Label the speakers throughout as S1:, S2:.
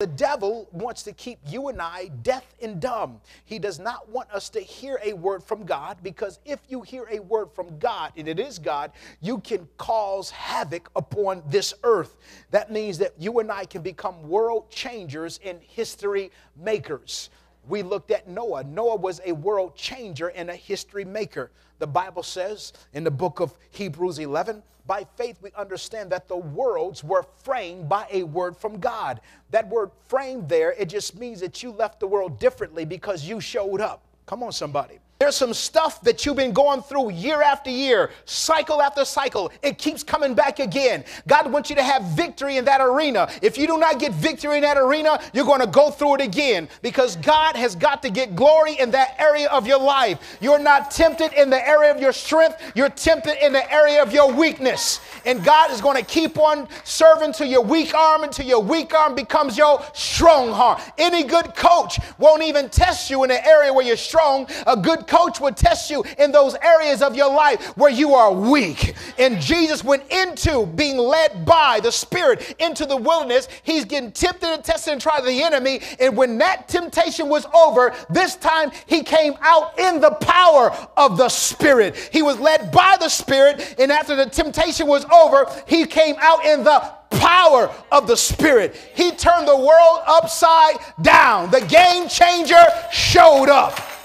S1: The devil wants to keep you and I deaf and dumb. He does not want us to hear a word from God because if you hear a word from God, and it is God, you can cause havoc upon this earth. That means that you and I can become world changers and history makers. We looked at Noah. Noah was a world changer and a history maker. The Bible says in the book of Hebrews 11, by faith we understand that the worlds were framed by a word from God. That word framed there, it just means that you left the world differently because you showed up. Come on, somebody. There's some stuff that you've been going through year after year, cycle after cycle. It keeps coming back again. God wants you to have victory in that arena. If you do not get victory in that arena, you're going to go through it again because God has got to get glory in that area of your life. You're not tempted in the area of your strength, you're tempted in the area of your weakness. And God is going to keep on serving to your weak arm until your weak arm becomes your strong arm. Any good coach won't even test you in the area where you're strong. A good coach would test you in those areas of your life where you are weak. And Jesus went into being led by the Spirit into the wilderness. He's getting tempted and tested and tried the enemy. And when that temptation was over, this time he came out in the power of the Spirit. He was led by the Spirit. And after the temptation was over, he came out in the power of the Spirit. He turned the world upside down. The game changer showed up.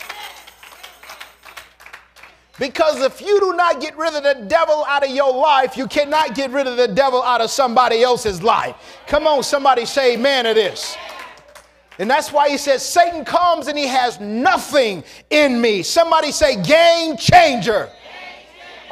S1: Because if you do not get rid of the devil out of your life, you cannot get rid of the devil out of somebody else's life. Come on, somebody say amen to this. And that's why he says, Satan comes and he has nothing in me. Somebody say, game changer.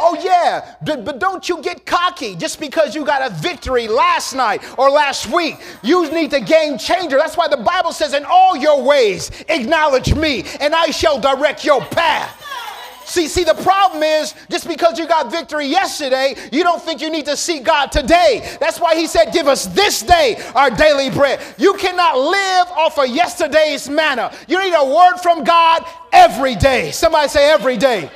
S1: Oh, yeah, but, but, don't you get cocky just because you got a victory last night or last week. You need the game changer. That's why the Bible says, In all your ways, acknowledge me, and I shall direct your path. See, see, the problem is just because you got victory yesterday, you don't think you need to seek God today. That's why he said, Give us this day our daily bread. You cannot live off of yesterday's manna. You need a word from God every day. Somebody say, every day.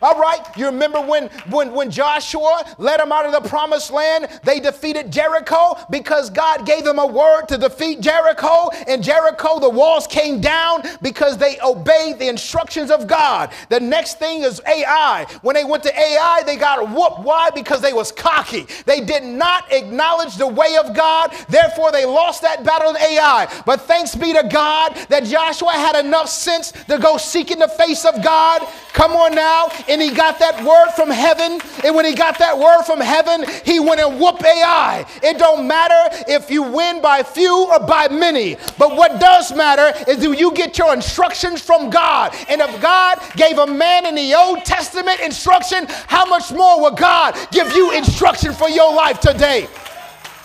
S1: All right, you remember when, when, when Joshua led them out of the promised land, they defeated Jericho because God gave them a word to defeat Jericho. And Jericho, the walls came down because they obeyed the instructions of God. The next thing is Ai. When they went to Ai, they got whooped. Why? Because they was cocky. They did not acknowledge the way of God. Therefore, they lost that battle in Ai. But thanks be to God that Joshua had enough sense to go seek in the face of God. Come on now and he got that word from heaven. And when he got that word from heaven, he went and whooped Ai. It don't matter if you win by few or by many. But what does matter is do you get your instructions from God? And if God gave a man in the Old Testament instruction, how much more will God give you instruction for your life today?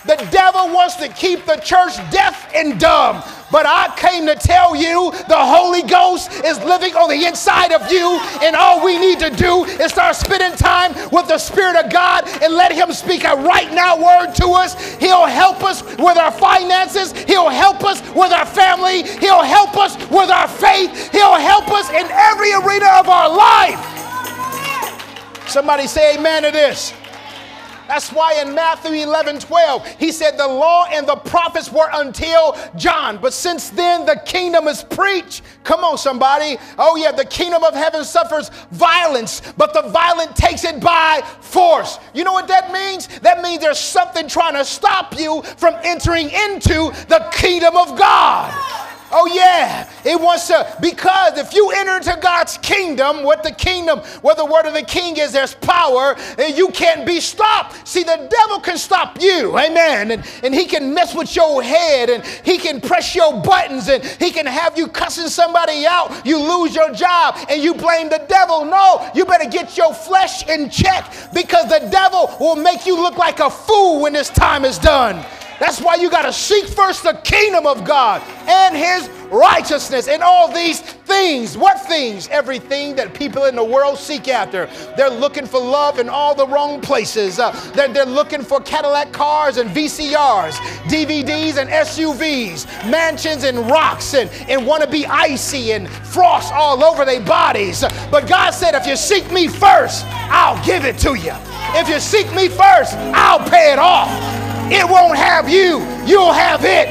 S1: The devil wants to keep the church deaf and dumb. But I came to tell you the Holy Ghost is living on the inside of you, and all we need to do is start spending time with the Spirit of God and let Him speak a right now word to us. He'll help us with our finances, He'll help us with our family, He'll help us with our faith, He'll help us in every arena of our life. Somebody say amen to this. That's why in Matthew 11 12, he said, The law and the prophets were until John. But since then, the kingdom is preached. Come on, somebody. Oh, yeah, the kingdom of heaven suffers violence, but the violent takes it by force. You know what that means? That means there's something trying to stop you from entering into the kingdom of God. Oh, yeah. It wants to, because if you enter into God's kingdom, what the kingdom, where the word of the king is, there's power, and you can't be stopped. See, the devil can stop you. Amen. And, and he can mess with your head, and he can press your buttons, and he can have you cussing somebody out. You lose your job, and you blame the devil. No, you better get your flesh in check because the devil will make you look like a fool when this time is done. That's why you got to seek first the kingdom of God and his righteousness and all these things. What things? Everything that people in the world seek after. They're looking for love in all the wrong places. Uh, they're, they're looking for Cadillac cars and VCRs, DVDs and SUVs, mansions and rocks, and, and want to be icy and frost all over their bodies. But God said, if you seek me first, I'll give it to you. If you seek me first, I'll pay it off. It won't have you, you'll have it.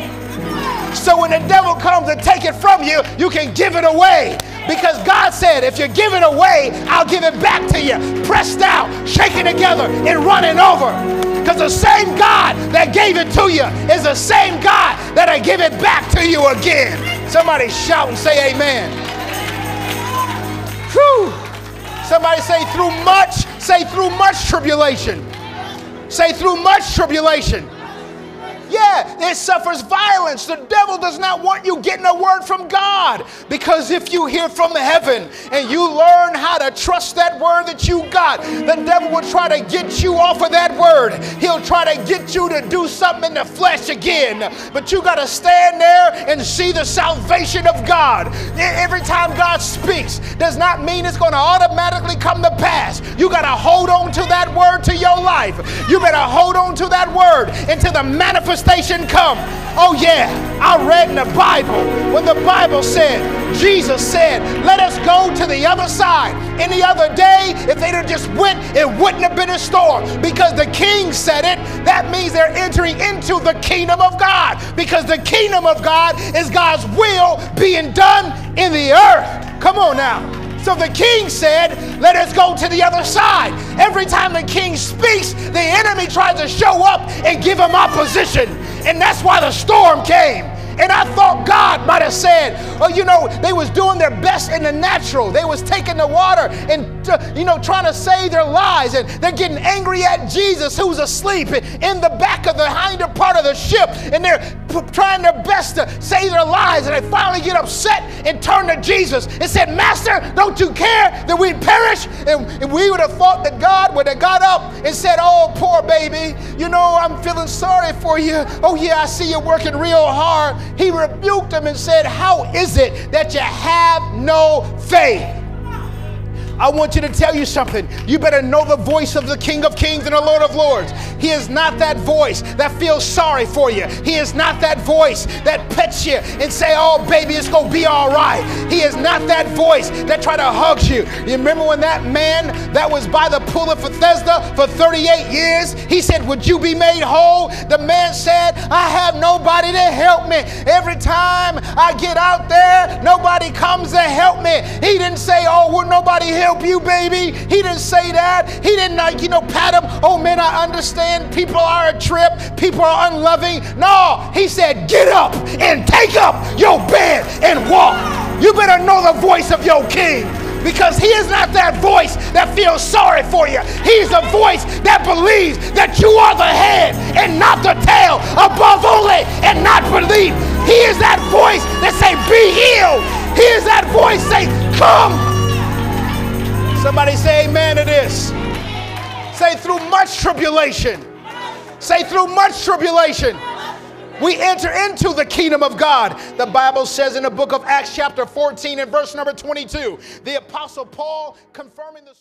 S1: So when the devil comes to take it from you, you can give it away. Because God said, if you give it away, I'll give it back to you. Pressed down, shaken together, and running over. Because the same God that gave it to you is the same God that'll give it back to you again. Somebody shout and say amen. Whew. Somebody say through much, say through much tribulation. Say through much tribulation. Yeah, it suffers violence. The devil does not want you getting a word from God because if you hear from heaven and you learn how to trust that word that you got, the devil will try to get you off of that word. He'll try to get you to do something in the flesh again. But you got to stand there and see the salvation of God. Every time God speaks does not mean it's going to automatically come to pass. You got to hold on to that word to your life. You better hold on to that word until the manifestation manifestation come. Oh, yeah, I read in the Bible when the Bible said, Jesus said, let us go to the other side. Any other day, if they'd have just went, it wouldn't have been a storm because the king said it. That means they're entering into the kingdom of God because the kingdom of God is God's will being done in the earth. Come on now. So the king said, Let us go to the other side. Every time the king speaks, the enemy tries to show up and give him opposition. And that's why the storm came. And I thought God might have said, oh, you know, they was doing their best in the natural. They was taking the water and, uh, you know, trying to save their lives. And they're getting angry at Jesus who's asleep in the back of the hinder part of the ship. And they're trying their best to save their lives. And they finally get upset and turn to Jesus and said, Master, don't you care that we'd perish? And, and we would have thought that God would have got up and said, oh, poor baby, you know, I'm feeling sorry for you. Oh, yeah, I see you working real hard he rebuked them and said, How is it that you have no faith? I want you to tell you something. You better know the voice of the King of Kings and the Lord of Lords. He is not that voice that feels sorry for you. He is not that voice that pets you and say, "Oh, baby, it's gonna be all right." He is not that voice that try to hug you. You remember when that man that was by the pool of Bethesda for 38 years? He said, "Would you be made whole?" The man said, "I have nobody to help me. Every time I get out there, nobody comes to help me." He didn't say, "Oh, will nobody help?" Help you, baby. He didn't say that. He didn't, like, you know, pat him. Oh, man, I understand people are a trip, people are unloving. No, he said, get up and take up your bed and walk. You better know the voice of your king because he is not that voice that feels sorry for you. He's the voice that believes that you are the head and not the tail, above only and not beneath. He is that voice that say, be healed. He is that voice say, come Somebody say amen to this. Say through much tribulation. Say through much tribulation. We enter into the kingdom of God. The Bible says in the book of Acts, chapter 14, and verse number 22, the apostle Paul confirming the